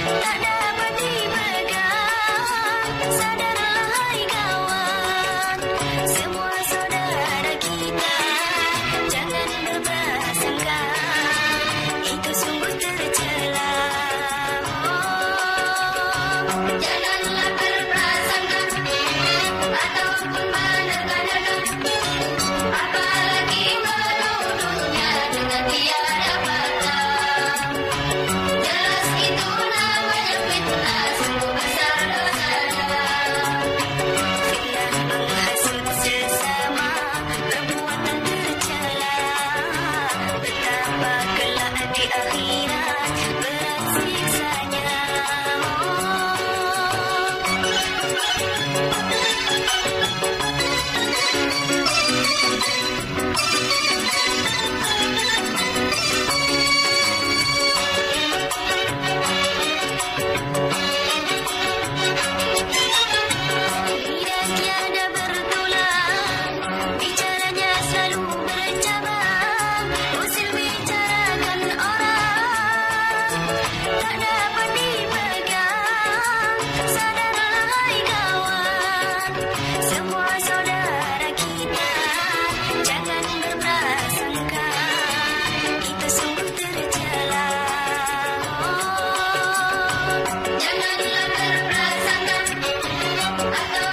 Tak dapat dipegang Thank you.